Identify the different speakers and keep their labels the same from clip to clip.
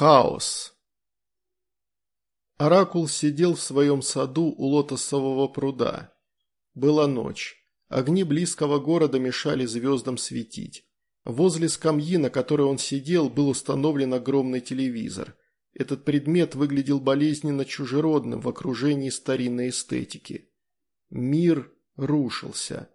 Speaker 1: Хаос. Оракул сидел в своем саду у лотосового пруда. Была ночь. Огни близкого города мешали звездам светить. Возле скамьи, на которой он сидел, был установлен огромный телевизор. Этот предмет выглядел болезненно чужеродным в окружении старинной эстетики. Мир рушился.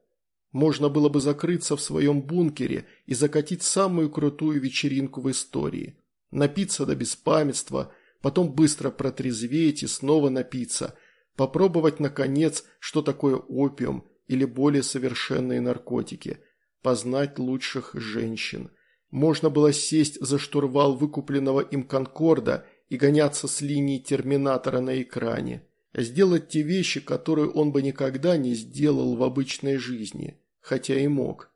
Speaker 1: Можно было бы закрыться в своем бункере и закатить самую крутую вечеринку в истории – напиться до беспамятства, потом быстро протрезветь и снова напиться, попробовать, наконец, что такое опиум или более совершенные наркотики, познать лучших женщин. Можно было сесть за штурвал выкупленного им «Конкорда» и гоняться с линии терминатора на экране, сделать те вещи, которые он бы никогда не сделал в обычной жизни, хотя и мог.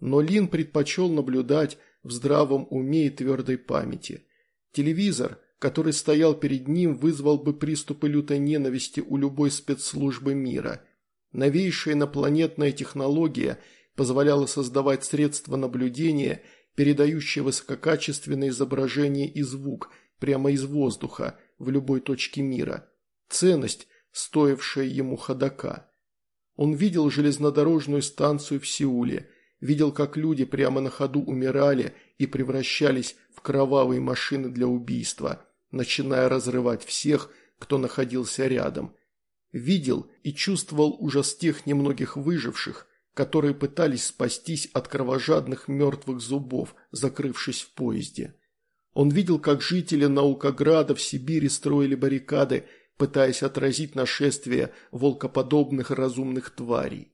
Speaker 1: Но Лин предпочел наблюдать в здравом уме и твердой памяти. Телевизор, который стоял перед ним, вызвал бы приступы лютой ненависти у любой спецслужбы мира. Новейшая инопланетная технология позволяла создавать средства наблюдения, передающие высококачественное изображение и звук прямо из воздуха в любой точке мира. Ценность, стоившая ему ходока. Он видел железнодорожную станцию в Сеуле, видел, как люди прямо на ходу умирали и превращались в кровавые машины для убийства, начиная разрывать всех, кто находился рядом. Видел и чувствовал ужас тех немногих выживших, которые пытались спастись от кровожадных мертвых зубов, закрывшись в поезде. Он видел, как жители Наукограда в Сибири строили баррикады, пытаясь отразить нашествие волкоподобных разумных тварей.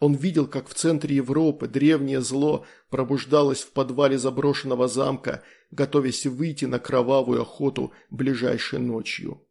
Speaker 1: Он видел, как в центре Европы древнее зло пробуждалось в подвале заброшенного замка, готовясь выйти на кровавую охоту ближайшей ночью.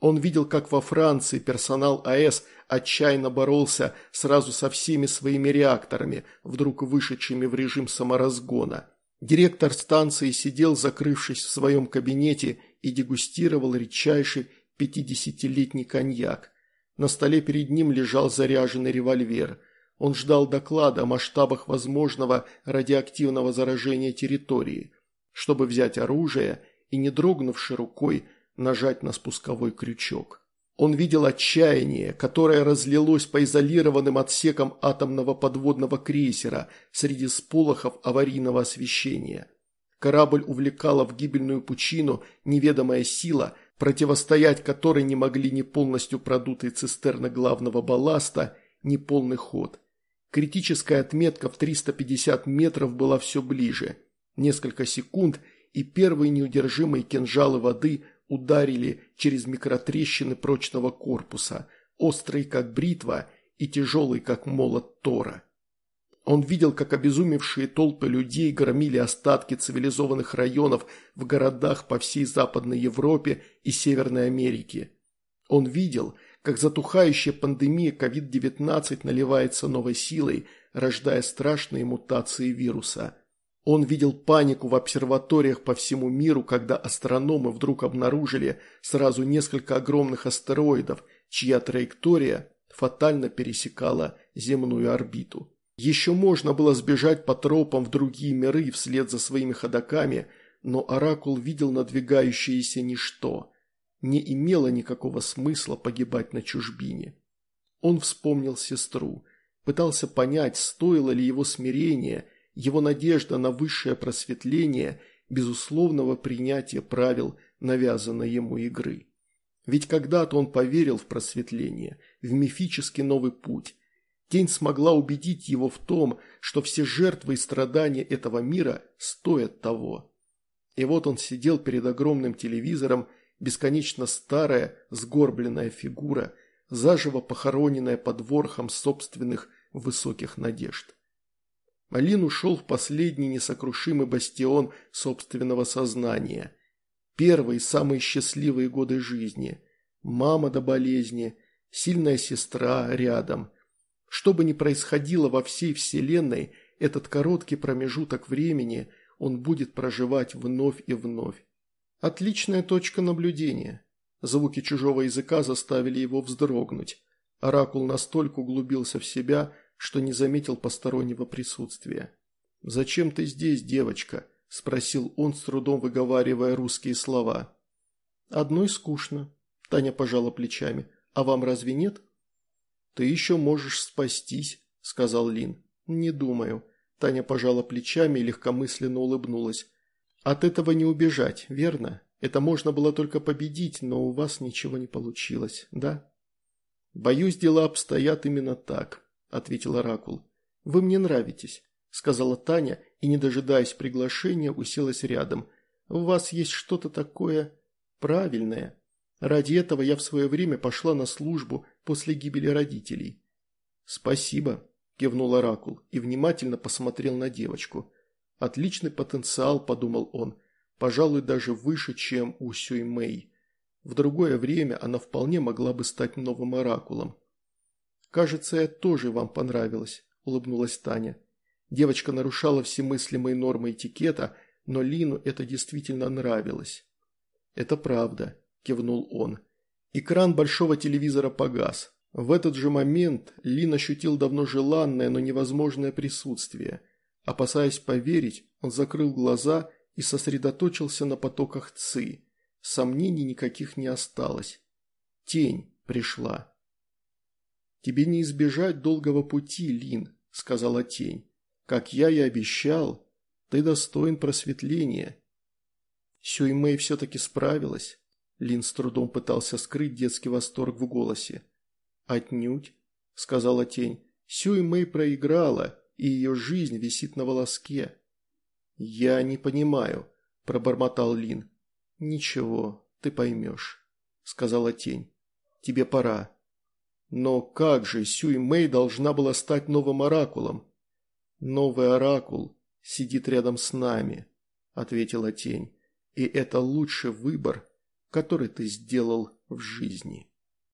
Speaker 1: Он видел, как во Франции персонал АЭС отчаянно боролся сразу со всеми своими реакторами, вдруг вышедшими в режим саморазгона. Директор станции сидел, закрывшись в своем кабинете, и дегустировал редчайший пятидесятилетний коньяк. На столе перед ним лежал заряженный револьвер. Он ждал доклада о масштабах возможного радиоактивного заражения территории, чтобы взять оружие и, не дрогнувши рукой, нажать на спусковой крючок. Он видел отчаяние, которое разлилось по изолированным отсекам атомного подводного крейсера среди сполохов аварийного освещения. Корабль увлекала в гибельную пучину неведомая сила, противостоять которой не могли ни полностью продутые цистерны главного балласта, ни полный ход – Критическая отметка в 350 метров была все ближе. Несколько секунд, и первые неудержимые кинжалы воды ударили через микротрещины прочного корпуса, острые как бритва и тяжелые как молот Тора. Он видел, как обезумевшие толпы людей громили остатки цивилизованных районов в городах по всей Западной Европе и Северной Америке. Он видел, как затухающая пандемия COVID-19 наливается новой силой, рождая страшные мутации вируса. Он видел панику в обсерваториях по всему миру, когда астрономы вдруг обнаружили сразу несколько огромных астероидов, чья траектория фатально пересекала земную орбиту. Еще можно было сбежать по тропам в другие миры вслед за своими ходоками, но Оракул видел надвигающееся ничто – не имело никакого смысла погибать на чужбине. Он вспомнил сестру, пытался понять, стоило ли его смирение, его надежда на высшее просветление, безусловного принятия правил навязанной ему игры. Ведь когда-то он поверил в просветление, в мифический новый путь. Тень смогла убедить его в том, что все жертвы и страдания этого мира стоят того. И вот он сидел перед огромным телевизором бесконечно старая, сгорбленная фигура, заживо похороненная под ворхом собственных высоких надежд. Алин ушел в последний несокрушимый бастион собственного сознания. Первые, самые счастливые годы жизни. Мама до болезни, сильная сестра рядом. Что бы ни происходило во всей вселенной, этот короткий промежуток времени он будет проживать вновь и вновь. Отличная точка наблюдения. Звуки чужого языка заставили его вздрогнуть. Оракул настолько углубился в себя, что не заметил постороннего присутствия. «Зачем ты здесь, девочка?» – спросил он, с трудом выговаривая русские слова. «Одной скучно», – Таня пожала плечами. «А вам разве нет?» «Ты еще можешь спастись», – сказал Лин. «Не думаю». Таня пожала плечами и легкомысленно улыбнулась. «От этого не убежать, верно? Это можно было только победить, но у вас ничего не получилось, да?» «Боюсь, дела обстоят именно так», – ответил Оракул. «Вы мне нравитесь», – сказала Таня и, не дожидаясь приглашения, уселась рядом. «У вас есть что-то такое правильное. Ради этого я в свое время пошла на службу после гибели родителей». «Спасибо», – кивнул Оракул и внимательно посмотрел на девочку. «Отличный потенциал», – подумал он, – «пожалуй, даже выше, чем у Сюй Мэй». В другое время она вполне могла бы стать новым оракулом. «Кажется, я тоже вам понравилась», – улыбнулась Таня. Девочка нарушала все мыслимые нормы этикета, но Лину это действительно нравилось. «Это правда», – кивнул он. Экран большого телевизора погас. В этот же момент Лин ощутил давно желанное, но невозможное присутствие. Опасаясь поверить, он закрыл глаза и сосредоточился на потоках ЦИ. Сомнений никаких не осталось. Тень пришла. «Тебе не избежать долгого пути, Лин», – сказала тень. «Как я и обещал, ты достоин просветления». Сюймэй все-таки справилась. Лин с трудом пытался скрыть детский восторг в голосе. «Отнюдь», – сказала тень. «Сюймэй проиграла, и ее жизнь висит на волоске». «Я не понимаю», – пробормотал Лин. «Ничего, ты поймешь», – сказала тень. «Тебе пора». «Но как же Сюй Мэй должна была стать новым оракулом?» «Новый оракул сидит рядом с нами», – ответила тень. «И это лучший выбор, который ты сделал в жизни».